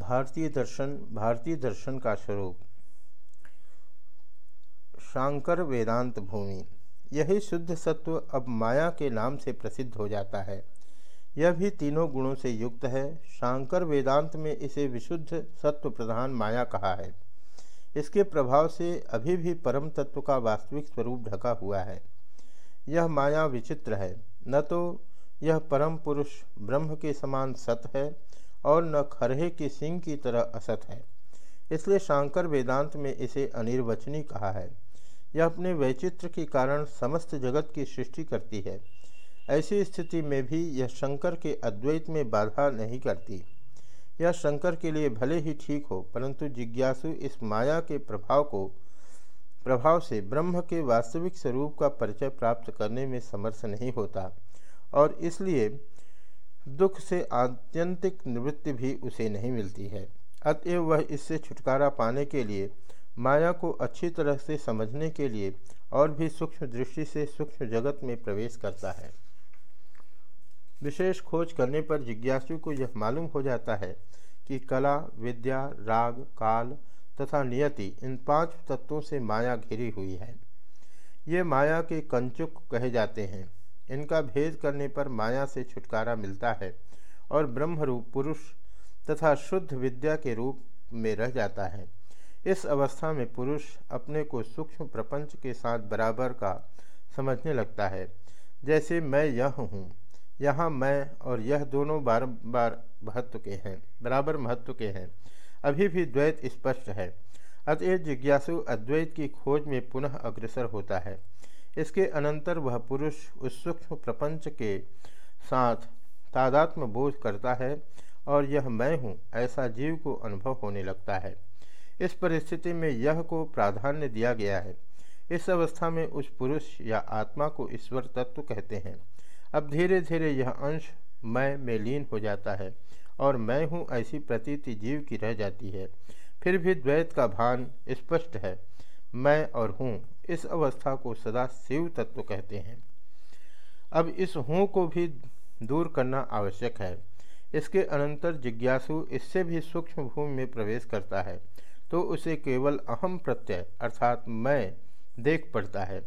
भारतीय दर्शन भारतीय दर्शन का स्वरूप। शांकर वेदांत भूमि। यही शुद्ध सत्व अब माया के नाम से प्रसिद्ध हो जाता है। यह भी तीनों गुणों से युक्त है। शांकर वेदांत में इसे विशुद्ध सत्व प्रधान माया कहा है। इसके प्रभाव से अभी भी परम तत्व का वास्तविक स्वरूप ढका हुआ है। यह माया विचित्र है। न तो यह परम पुरुष ब्रह्म के समान सत है और न खरहे के सिंह की तरह असत है। इसलिए शांकर वेदांत में इसे अनिर्वचनी कहा है। यह अपने वैचित्र के कारण समस्त जगत की सृष्टि करती है। ऐसी स्थिति में भी यह शंकर के अद्वैत में बाधा नहीं करती। यह शंकर के लिए भले ही ठीक हो, परंतु जिज्ञासु इस माया के प्रभाव को, प्रभाव से ब्रह्म के वास्तविक स्वरूप का परिचय प्राप्त करने में समर्थ नहीं होता। और इसलिए दुख से आत्यंतिक निवृत्ति भी उसे नहीं मिलती है। अतएव वह इससे छुटकारा पाने के लिए, माया को अच्छी तरह से समझने के लिए और भी सूक्ष्म दृष्टि से सूक्ष्म जगत में प्रवेश करता है। विशेष खोज करने पर जिज्ञासु को यह मालूम हो जाता है कि कला, विद्या, राग, काल तथा नियति इन पाँच तत्वों से माया घिरी हुई है। ये माया के कंचुक कहे जाते हैं। इनका भेद करने पर माया से छुटकारा मिलता है और ब्रह्मरूप पुरुष तथा शुद्ध विद्या के रूप में रह जाता है। इस अवस्था में पुरुष अपने को सूक्ष्म प्रपंच के साथ बराबर का समझने लगता है। जैसे मैं यह हूँ, यहाँ मैं और यह दोनों बार बार महत्व के हैं, बराबर महत्व के हैं। अभी भी द्वैत स्पष्ट है। अतएव जिज्ञासु अद्वैत की खोज में पुनः अग्रसर होता है। इसके अनंतर वह पुरुष उस सूक्ष्म प्रपंच के साथ तादात्म बोध करता है और यह मैं हूँ ऐसा जीव को अनुभव होने लगता है। इस परिस्थिति में यह को प्राधान्य दिया गया है। इस अवस्था में उस पुरुष या आत्मा को ईश्वर तत्व कहते हैं। अब धीरे धीरे यह अंश मैं में लीन हो जाता है और मैं हूँ ऐसी प्रतीति जीव की रह जाती है। फिर भी द्वैत का भान स्पष्ट है। मैं और हूँ इस अवस्था को सदा शिव तत्व कहते हैं। अब इस हूँ को भी दूर करना आवश्यक है। इसके अनंतर जिज्ञासु इससे भी सूक्ष्म भूमि में प्रवेश करता है तो उसे केवल अहम प्रत्यय अर्थात मैं देख पड़ता है।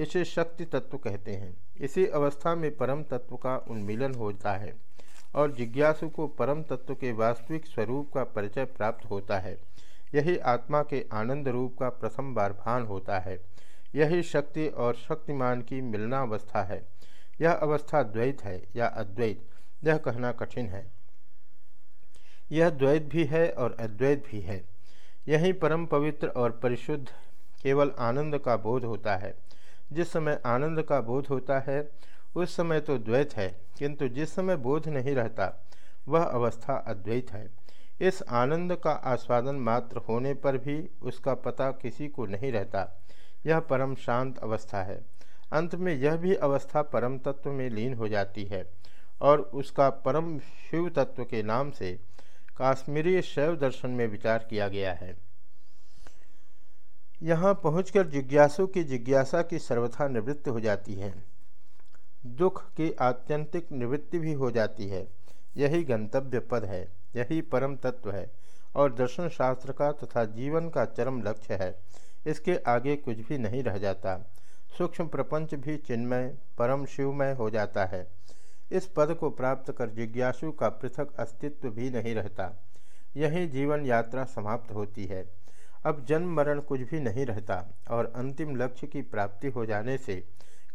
इसे शक्ति तत्व कहते हैं। इसी अवस्था में परम तत्व का उन्मिलन होता है और जिज्ञासु को परम तत्व के वास्तविक स्वरूप का परिचय प्राप्त होता है। यही आत्मा के आनंद रूप का प्रथम बार भान होता है। यही शक्ति और शक्तिमान की मिलना अवस्था है। यह अवस्था द्वैत है या अद्वैत, यह कहना कठिन है। यह द्वैत भी है और अद्वैत भी है। यही परम पवित्र और परिशुद्ध, केवल आनंद का बोध होता है। जिस समय आनंद का बोध होता है, उस समय तो द्वैत है, किंतु जिस समय बोध नहीं रहता, वह अवस्था अद्वैत है। इस आनंद का आस्वादन मात्र होने पर भी उसका पता किसी को नहीं रहता। यह परम शांत अवस्था है। अंत में यह भी अवस्था परम तत्व में लीन हो जाती है और उसका परम शिव तत्व के नाम से काश्मीरी शैव दर्शन में विचार किया गया है। यहाँ पहुंचकर जिज्ञासु की जिज्ञासा की सर्वथा निवृत्ति हो जाती है। दुख की आत्यंतिक निवृत्ति भी हो जाती है। यही गंतव्य पद है। यही परम तत्व है और दर्शन शास्त्र का तथा जीवन का चरम लक्ष्य है। इसके आगे कुछ भी नहीं रह जाता। सूक्ष्म प्रपंच भी चिन्मय, परम शिवमय हो जाता है। इस पद को प्राप्त कर जिज्ञासु का पृथक अस्तित्व भी नहीं रहता। यही जीवन यात्रा समाप्त होती है। अब जन्म मरण कुछ भी नहीं रहता और अंतिम लक्ष्य की प्राप्ति हो जाने से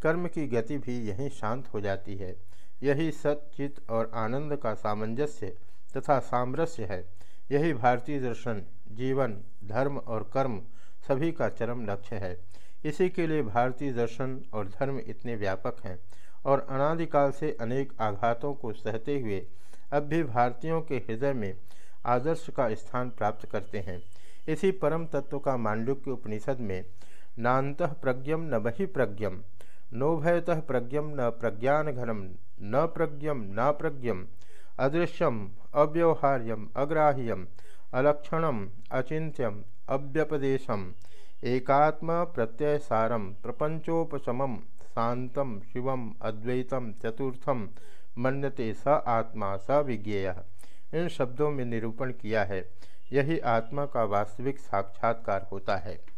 कर्म की गति भी यहीं शांत हो जाती है। यही सचित और आनंद का सामंजस्य तथा सामरस्य है। यही भारतीय दर्शन, जीवन, धर्म और कर्म सभी का चरम लक्ष्य है। इसी के लिए भारतीय दर्शन और धर्म इतने व्यापक हैं और अनादिकाल से अनेक आघातों को सहते हुए अब भी भारतीयों के हृदय में आदर्श का स्थान प्राप्त करते हैं। इसी परम तत्व का मांडुक्य उपनिषद में नात प्रज्ञम न बहि प्रज्ञम नोभयतः प्रज्ञम न प्रज्ञान घनम न प्रज्ञम न प्रज्ञम अदृश्यम अव्यवहार्यम अग्राह्यम अलक्षणम अचिंत्यम अव्यपदेशम एकात्म प्रत्ययसारम प्रपंचोपशम शांतम शिवम अद्वैतम चतुर्थम मन्यते स आत्मा, स विज्ञेय। इन शब्दों में निरूपण किया है। यही आत्मा का वास्तविक साक्षात्कार होता है।